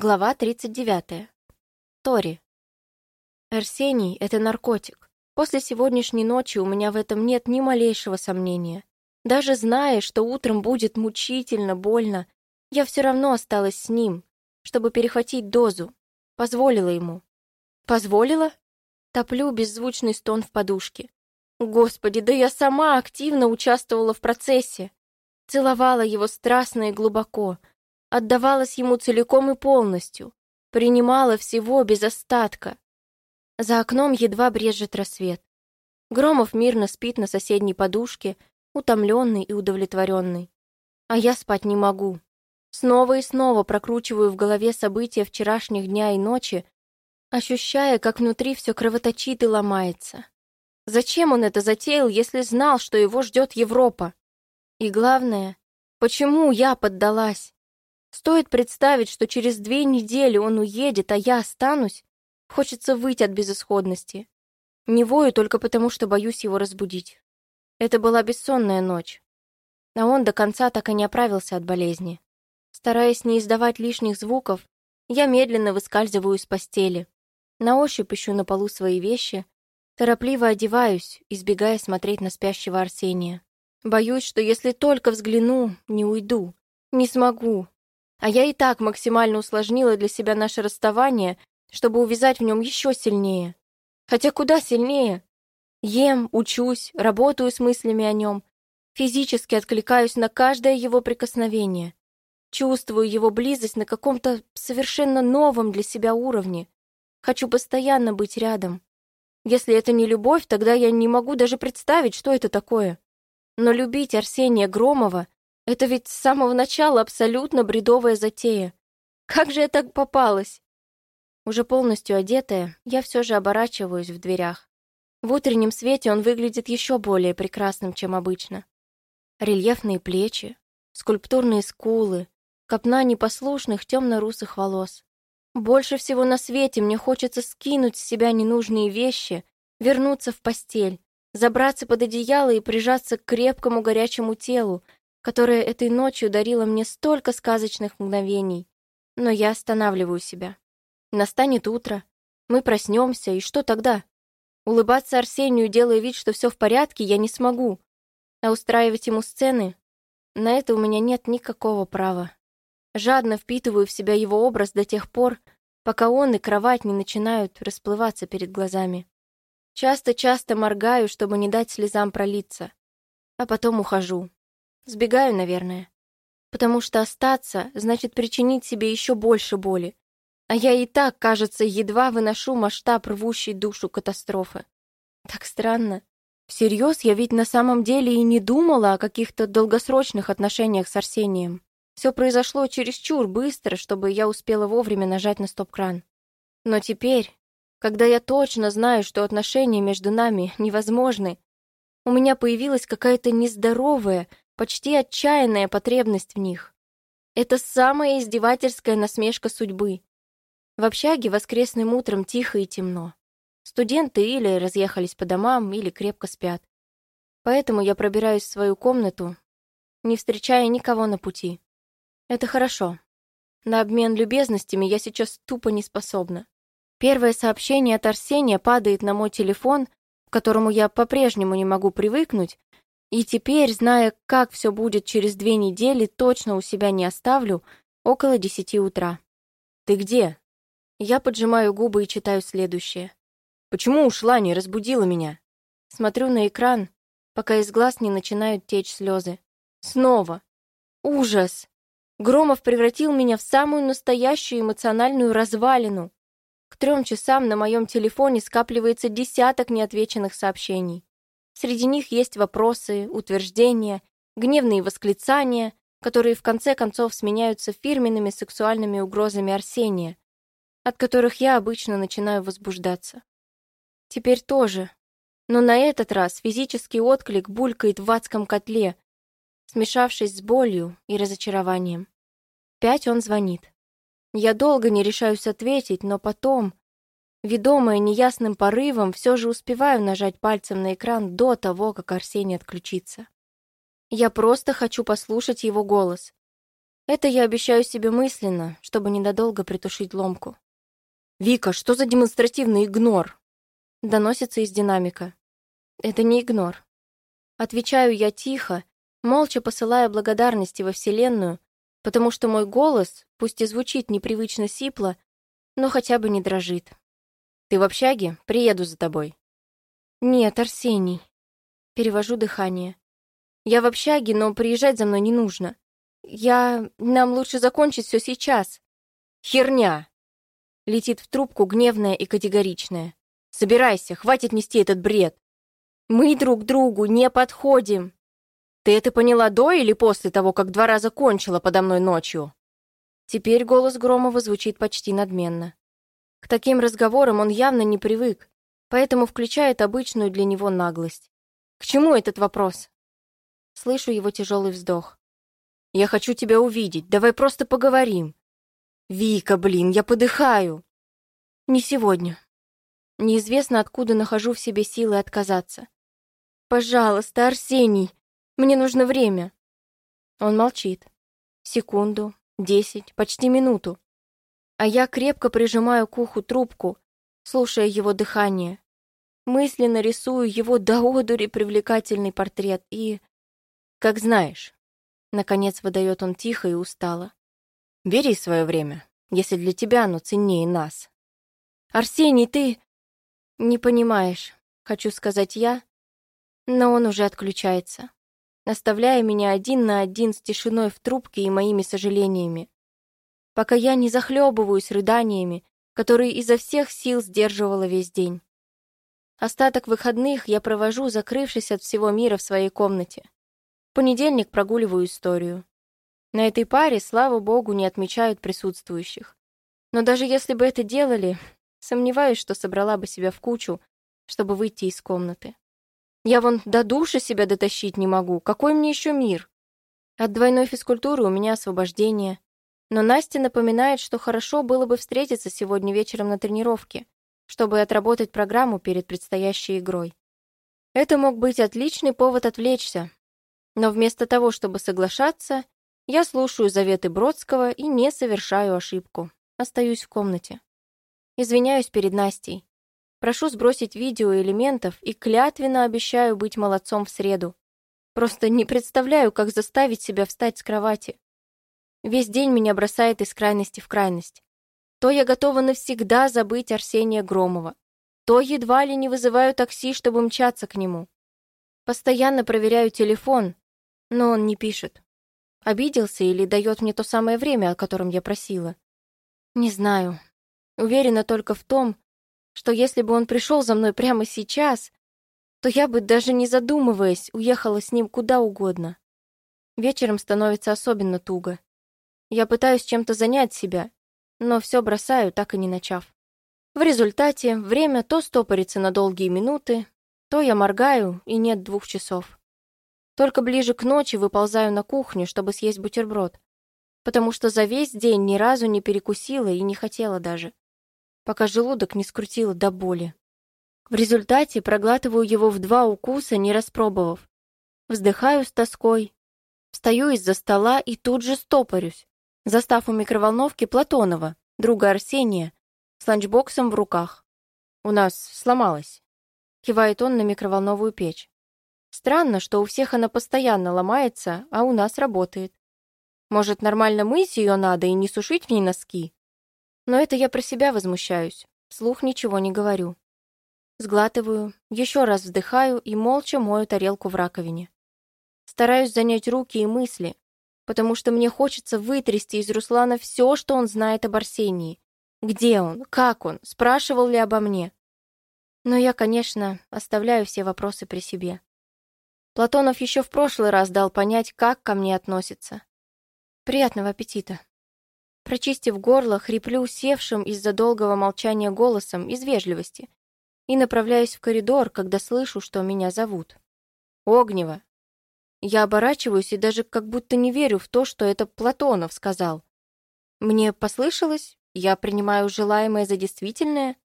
Глава 39. Тори. Арсений — это наркотик. После сегодняшней ночи у меня в этом нет ни малейшего сомнения. Даже зная, что утром будет мучительно, больно, я все равно осталась с ним, чтобы перехватить дозу. Позволила ему. Позволила? Топлю беззвучный стон в подушке. Господи, да я сама активно участвовала в процессе. Целовала его страстно и глубоко, отдавалась ему целиком и полностью, принимала всего без остатка. За окном едва брежет рассвет. Громов мирно спит на соседней подушке, утомленный и удовлетворенный. А я спать не могу. Снова и снова прокручиваю в голове события вчерашних дня и ночи, ощущая, как внутри все кровоточит и ломается. Зачем он это затеял, если знал, что его ждет Европа? И главное, почему я поддалась? Стоит представить, что через две недели он уедет, а я останусь, хочется выйти от безысходности. Не вою только потому, что боюсь его разбудить. Это была бессонная ночь. А он до конца так и не оправился от болезни. Стараясь не издавать лишних звуков, я медленно выскальзываю из постели. На ощупь ищу на полу свои вещи, торопливо одеваюсь, избегая смотреть на спящего Арсения. Боюсь, что если только взгляну, не уйду. Не смогу, а я и так максимально усложнила для себя наше расставание, чтобы увязать в нем еще сильнее. Хотя куда сильнее? Ем, учусь, работаю с мыслями о нем. Физически откликаюсь на каждое его прикосновение. Чувствую его близость на каком-то совершенно новом для себя уровне. Хочу постоянно быть рядом. Если это не любовь, тогда я не могу даже представить, что это такое. Но любить Арсения Громова это ведь с самого начала абсолютно бредовая затея. Как же я так попалась? Уже полностью одетая, я все же оборачиваюсь в дверях. В утреннем свете он выглядит еще более прекрасным, чем обычно. Рельефные плечи, скульптурные скулы, копна непослушных темно-русых волос. Больше всего на свете мне хочется скинуть с себя ненужные вещи, вернуться в постель, забраться под одеяло и прижаться к крепкому горячему телу, которая этой ночью дарила мне столько сказочных мгновений. Но я останавливаю себя. Настанет утро, мы проснемся, и что тогда? Улыбаться Арсению, делая вид, что все в порядке, я не смогу. А устраивать ему сцены? На это у меня нет никакого права. Жадно впитываю в себя его образ до тех пор, пока он и кровать не начинают расплываться перед глазами. Часто-часто моргаю, чтобы не дать слезам пролиться. А потом ухожу. Сбегаю, наверное. Потому что остаться значит причинить себе еще больше боли. А я и так, кажется, едва выношу масштаб рвущей душу катастрофы. Так странно. Всерьез, я ведь на самом деле и не думала о каких-то долгосрочных отношениях с Арсением. Все произошло чересчур быстро, чтобы я успела вовремя нажать на стоп-кран. Но теперь, когда я точно знаю, что отношения между нами невозможны, у меня появилась какая-то нездоровая, почти отчаянная потребность в них. Это самая издевательская насмешка судьбы. В общаге воскресным утром тихо и темно. Студенты или разъехались по домам, или крепко спят. Поэтому я пробираюсь в свою комнату, не встречая никого на пути. Это хорошо. На обмен любезностями я сейчас тупо не способна. Первое сообщение от Арсения падает на мой телефон, к которому я по-прежнему не могу привыкнуть, и теперь, зная, как все будет через две недели, точно у себя не оставлю, около десяти утра. «Ты где?» Я поджимаю губы и читаю следующее. «Почему ушла, не разбудила меня?» Смотрю на экран, пока из глаз не начинают течь слезы. Снова. Ужас! Громов превратил меня в самую настоящую эмоциональную развалину. К трем часам на моем телефоне скапливается десяток неотвеченных сообщений. Среди них есть вопросы, утверждения, гневные восклицания, которые в конце концов сменяются фирменными сексуальными угрозами Арсения, от которых я обычно начинаю возбуждаться. Теперь тоже. Но на этот раз физический отклик булькает в адском котле, смешавшись с болью и разочарованием. Пять он звонит. Я долго не решаюсь ответить, но потом, Ведомая неясным порывом, все же успеваю нажать пальцем на экран до того, как Арсений отключится. Я просто хочу послушать его голос. Это я обещаю себе мысленно, чтобы ненадолго притушить ломку. «Вика, что за демонстративный игнор?» Доносится из динамика. Это не игнор. Отвечаю я тихо, молча посылая благодарности во Вселенную, потому что мой голос, пусть и звучит непривычно сипло, но хотя бы не дрожит. «Ты в общаге? Приеду за тобой». «Нет, Арсений». Перевожу дыхание. «Я в общаге, но приезжать за мной не нужно. Я... Нам лучше закончить все сейчас». «Херня!» Летит в трубку гневная и категоричная. «Собирайся, хватит нести этот бред!» «Мы друг другу не подходим!» «Ты это поняла до или после того, как два раза кончила подо мной ночью?» Теперь голос Громова звучит почти надменно. К таким разговорам он явно не привык, поэтому включает обычную для него наглость. «К чему этот вопрос?» Слышу его тяжелый вздох. «Я хочу тебя увидеть, давай просто поговорим». «Вика, блин, я подыхаю!» «Не сегодня». Неизвестно, откуда нахожу в себе силы отказаться. «Пожалуйста, Арсений, мне нужно время». Он молчит. Секунду, десять, почти минуту. А я крепко прижимаю к уху трубку, слушая его дыхание. Мысленно рисую его до одури привлекательный портрет и... Как знаешь. Наконец выдает он тихо и устало. Бери свое время, если для тебя оно ценнее нас. Арсений, ты... Не понимаешь, хочу сказать я, но он уже отключается, оставляя меня один на один с тишиной в трубке и моими сожалениями. Пока я не захлебываюсь рыданиями, которые изо всех сил сдерживала весь день. Остаток выходных я провожу, закрывшись от всего мира в своей комнате. В понедельник прогуливаю историю. На этой паре, слава богу, не отмечают присутствующих. Но даже если бы это делали, сомневаюсь, что собрала бы себя в кучу, чтобы выйти из комнаты. Я вон до души себя дотащить не могу. Какой мне еще мир? От двойной физкультуры у меня освобождение. Но Настя напоминает, что хорошо было бы встретиться сегодня вечером на тренировке, чтобы отработать программу перед предстоящей игрой. Это мог быть отличный повод отвлечься. Но вместо того, чтобы соглашаться, я слушаю заветы Бродского и не совершаю ошибку. Остаюсь в комнате. Извиняюсь перед Настей. Прошу сбросить видео элементов и клятвенно обещаю быть молодцом в среду. Просто не представляю, как заставить себя встать с кровати. Весь день меня бросает из крайности в крайность. То я готова навсегда забыть Арсения Громова, то едва ли не вызываю такси, чтобы мчаться к нему. Постоянно проверяю телефон, но он не пишет. Обиделся или дает мне то самое время, о котором я просила? Не знаю. Уверена только в том, что если бы он пришел за мной прямо сейчас, то я бы, даже не задумываясь, уехала с ним куда угодно. Вечером становится особенно туго. Я пытаюсь чем-то занять себя, но все бросаю, так и не начав. В результате время то стопорится на долгие минуты, то я моргаю, и нет двух часов. Только ближе к ночи выползаю на кухню, чтобы съесть бутерброд, потому что за весь день ни разу не перекусила и не хотела даже, пока желудок не скрутило до боли. В результате проглатываю его в два укуса, не распробовав. Вздыхаю с тоской, встаю из-за стола и тут же стопорюсь, застав у микроволновки Платонова, друга Арсения, с ланчбоксом в руках. «У нас сломалось», — кивает он на микроволновую печь. Странно, что у всех она постоянно ломается, а у нас работает. Может, нормально мыть ее надо и не сушить в ней носки? Но это я про себя возмущаюсь. Вслух ничего не говорю. Сглатываю, еще раз вздыхаю и молча мою тарелку в раковине. Стараюсь занять руки и мысли, потому что мне хочется вытрясти из Руслана все, что он знает об Арсении. Где он? Как он? Спрашивал ли обо мне? Но я, конечно, оставляю все вопросы при себе. Платонов еще в прошлый раз дал понять, как ко мне относится. Приятного аппетита. Прочистив горло, хриплю севшим из-за долгого молчания голосом из вежливости и направляюсь в коридор, когда слышу, что меня зовут. Огнева. Я оборачиваюсь и даже как будто не верю в то, что это Платонов сказал. Мне послышалось? Я принимаю желаемое за действительное?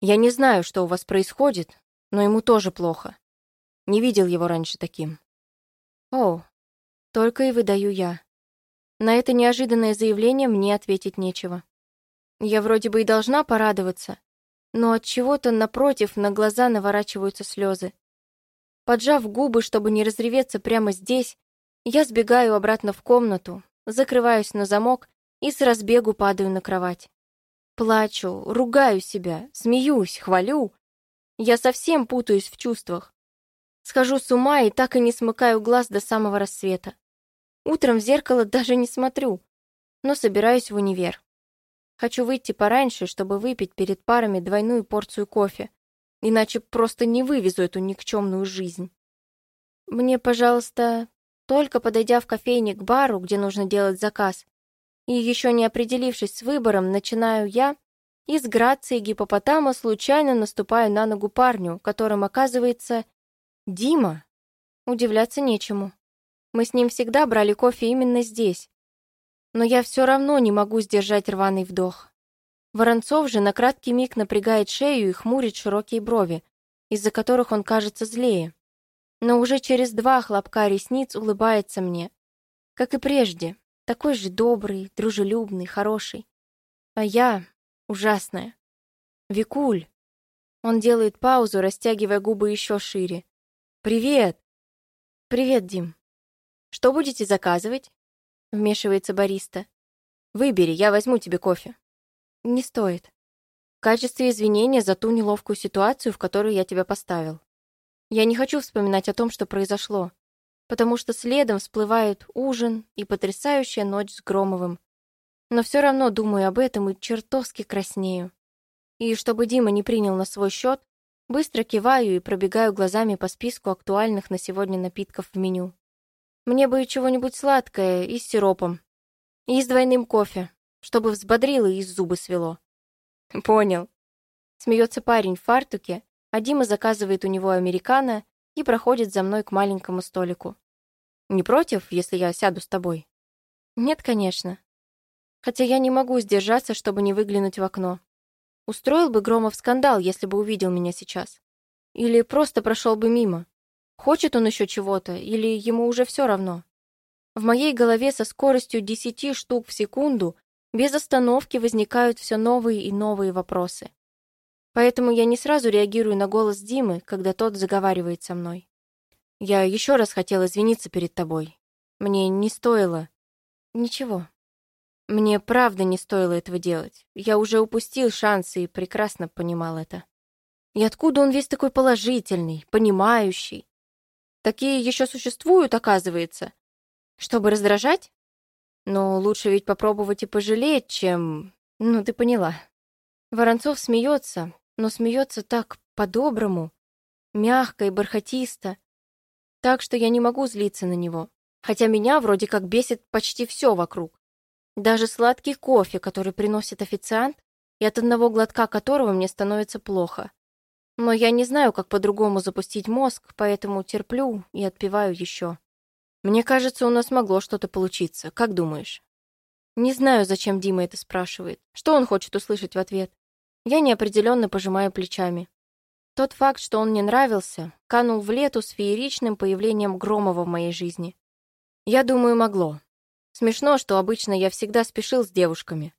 Я не знаю, что у вас происходит, но ему тоже плохо. Не видел его раньше таким. О, только и выдаю я. На это неожиданное заявление мне ответить нечего. Я вроде бы и должна порадоваться, но от чего-то напротив на глаза наворачиваются слезы. Поджав губы, чтобы не разреветься прямо здесь, я сбегаю обратно в комнату, закрываюсь на замок и с разбегу падаю на кровать. Плачу, ругаю себя, смеюсь, хвалю. Я совсем путаюсь в чувствах. Схожу с ума и так и не смыкаю глаз до самого рассвета. Утром в зеркало даже не смотрю, но собираюсь в универ. Хочу выйти пораньше, чтобы выпить перед парами двойную порцию кофе, иначе просто не вывезу эту никчемную жизнь. Мне, пожалуйста, только подойдя в кофейне к бару, где нужно делать заказ, и еще не определившись с выбором, начинаю я и с грацией гипопотама случайно наступаю на ногу парню, которым оказывается Дима. Удивляться нечему. Мы с ним всегда брали кофе именно здесь. Но я все равно не могу сдержать рваный вдох. Воронцов же на краткий миг напрягает шею и хмурит широкие брови, из-за которых он кажется злее. Но уже через два хлопка ресниц улыбается мне. Как и прежде, такой же добрый, дружелюбный, хороший. А я ужасная. Викуль. Он делает паузу, растягивая губы еще шире. «Привет!» «Привет, Дим. Что будете заказывать?» Вмешивается бариста. «Выбери, я возьму тебе кофе». «Не стоит. В качестве извинения за ту неловкую ситуацию, в которую я тебя поставил. Я не хочу вспоминать о том, что произошло потому что следом всплывают ужин и потрясающая ночь с Громовым. Но все равно думаю об этом и чертовски краснею. И чтобы Дима не принял на свой счет, быстро киваю и пробегаю глазами по списку актуальных на сегодня напитков в меню. Мне бы чего-нибудь сладкое и с сиропом. И с двойным кофе, чтобы взбодрило и зубы свело. Понял. Смеется парень в фартуке, а Дима заказывает у него американо и проходит за мной к маленькому столику. «Не против, если я сяду с тобой?» «Нет, конечно. Хотя я не могу сдержаться, чтобы не выглянуть в окно. Устроил бы Громов скандал, если бы увидел меня сейчас. Или просто прошел бы мимо. Хочет он еще чего-то, или ему уже все равно. В моей голове со скоростью десяти штук в секунду без остановки возникают все новые и новые вопросы. Поэтому я не сразу реагирую на голос Димы, когда тот заговаривает со мной. Я еще раз хотела извиниться перед тобой. Мне не стоило... Ничего. Мне правда не стоило этого делать. Я уже упустил шансы и прекрасно понимал это. И откуда он весь такой положительный, понимающий? Такие еще существуют, оказывается. Чтобы раздражать? Но лучше ведь попробовать и пожалеть, чем... Ну, ты поняла. Воронцов смеется, но смеется так по-доброму, мягко и бархатисто, так что я не могу злиться на него, хотя меня вроде как бесит почти все вокруг. Даже сладкий кофе, который приносит официант, и от одного глотка которого мне становится плохо. Но я не знаю, как по-другому запустить мозг, поэтому терплю и отпиваю еще. Мне кажется, у нас могло что-то получиться. Как думаешь? Не знаю, зачем Дима это спрашивает. Что он хочет услышать в ответ? Я неопределенно пожимаю плечами. Тот факт, что он мне нравился, канул в лету с фееричным появлением Громова в моей жизни. Я думаю, могло. Смешно, что обычно я всегда спешил с девушками.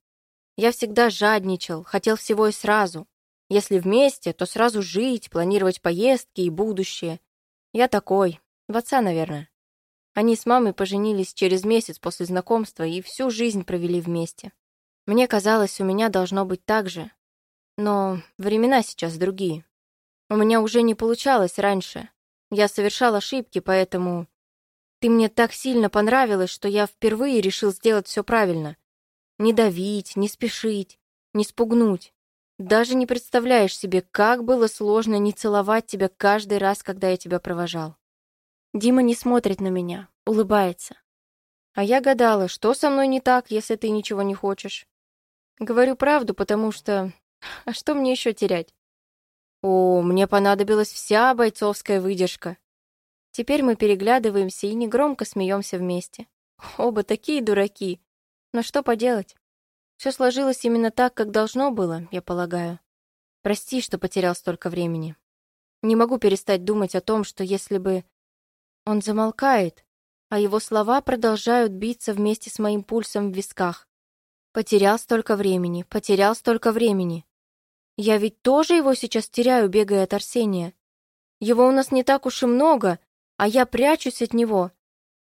Я всегда жадничал, хотел всего и сразу. Если вместе, то сразу жить, планировать поездки и будущее. Я такой. В отца, наверное. Они с мамой поженились через месяц после знакомства и всю жизнь провели вместе. Мне казалось, у меня должно быть так же, но времена сейчас другие. У меня уже не получалось раньше. Я совершал ошибки, поэтому... Ты мне так сильно понравилась, что я впервые решил сделать все правильно. Не давить, не спешить, не спугнуть. Даже не представляешь себе, как было сложно не целовать тебя каждый раз, когда я тебя провожал. Дима не смотрит на меня, улыбается. А я гадала, что со мной не так, если ты ничего не хочешь. Говорю правду, потому что а что мне еще терять? О, мне понадобилась вся бойцовская выдержка. Теперь мы переглядываемся и негромко смеемся вместе. Оба такие дураки. Но что поделать? Все сложилось именно так, как должно было, я полагаю. Прости, что потерял столько времени. Не могу перестать думать о том, что если бы... Он замолкает, а его слова продолжают биться вместе с моим пульсом в висках. Потерял столько времени, потерял столько времени. Я ведь тоже его сейчас теряю, бегая от Арсения. Его у нас не так уж и много, а я прячусь от него,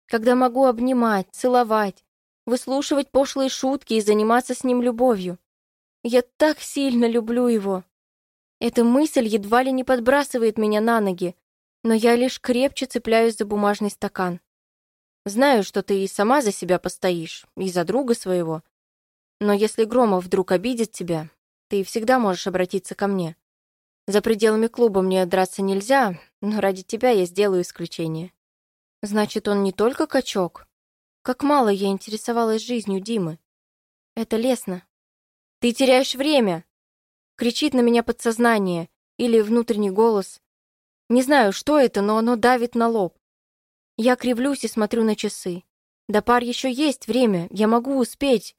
когда могу обнимать, целовать, выслушивать пошлые шутки и заниматься с ним любовью. Я так сильно люблю его. Эта мысль едва ли не подбрасывает меня на ноги, но я лишь крепче цепляюсь за бумажный стакан. Знаю, что ты и сама за себя постоишь, и за друга своего. Но если Громов вдруг обидит тебя, ты всегда можешь обратиться ко мне. За пределами клуба мне драться нельзя, но ради тебя я сделаю исключение. Значит, он не только качок. Как мало я интересовалась жизнью Димы. Это лестно. Ты теряешь время! Кричит на меня подсознание или внутренний голос. Не знаю, что это, но оно давит на лоб. Я кривлюсь и смотрю на часы. До пар еще есть время, я могу успеть.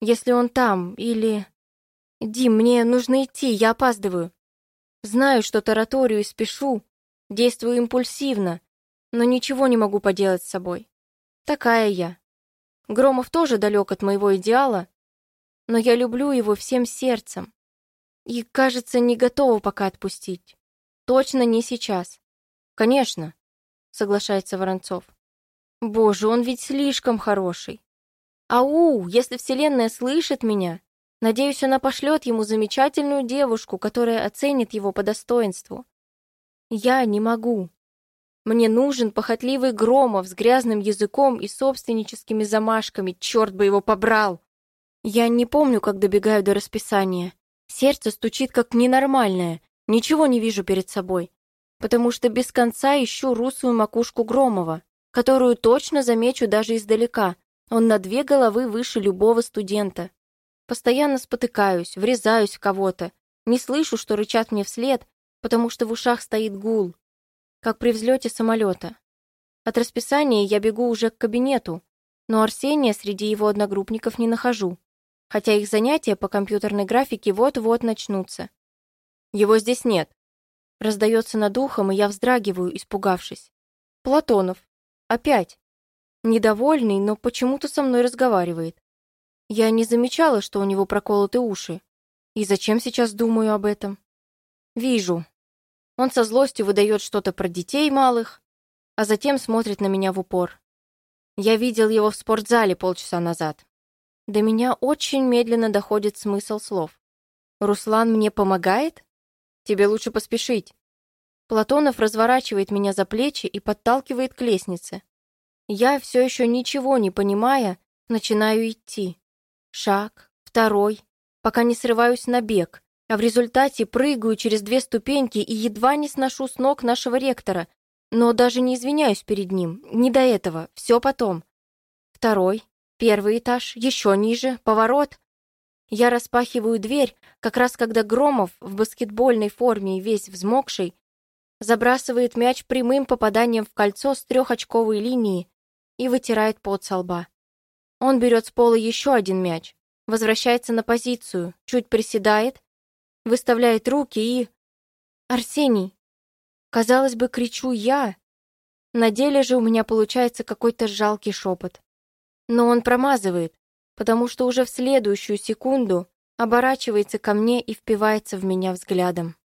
Если он там, или... Дим, мне нужно идти, я опаздываю. Знаю, что тараторию и спешу, действую импульсивно, но ничего не могу поделать с собой. Такая я. Громов тоже далек от моего идеала, но я люблю его всем сердцем. И, кажется, не готова пока отпустить. Точно не сейчас. Конечно, соглашается Воронцов. Боже, он ведь слишком хороший. Ау, если Вселенная слышит меня, надеюсь, она пошлет ему замечательную девушку, которая оценит его по достоинству. Я не могу. Мне нужен похотливый Громов с грязным языком и собственническими замашками, черт бы его побрал. Я не помню, как добегаю до расписания. Сердце стучит как ненормальное, ничего не вижу перед собой, потому что без конца ищу русую макушку Громова, которую точно замечу даже издалека. Он на две головы выше любого студента. Постоянно спотыкаюсь, врезаюсь в кого-то, не слышу, что рычат мне вслед, потому что в ушах стоит гул как при взлете самолета. От расписания я бегу уже к кабинету, но Арсения среди его одногруппников не нахожу, хотя их занятия по компьютерной графике вот-вот начнутся. Его здесь нет. Раздается над ухом, и я вздрагиваю, испугавшись. Платонов. Опять. Недовольный, но почему-то со мной разговаривает. Я не замечала, что у него проколоты уши. И зачем сейчас думаю об этом? Вижу, он со злостью выдает что-то про детей малых, а затем смотрит на меня в упор. Я видел его в спортзале полчаса назад. До меня очень медленно доходит смысл слов. «Руслан мне помогает? Тебе лучше поспешить». Платонов разворачивает меня за плечи и подталкивает к лестнице. Я, все еще ничего не понимая, начинаю идти. Шаг, второй, пока не срываюсь на бег, а в результате прыгаю через две ступеньки и едва не сношу с ног нашего ректора, но даже не извиняюсь перед ним, не до этого, все потом. Второй, первый этаж, еще ниже, поворот. Я распахиваю дверь, как раз когда Громов в баскетбольной форме и весь взмокший забрасывает мяч прямым попаданием в кольцо с трехочковой линии и вытирает пот со лба. Он берет с пола еще один мяч, возвращается на позицию, чуть приседает выставляет руки и... «Арсений!» Казалось бы, кричу я. На деле же у меня получается какой-то жалкий шепот. Но он промазывает, потому что уже в следующую секунду оборачивается ко мне и впивается в меня взглядом.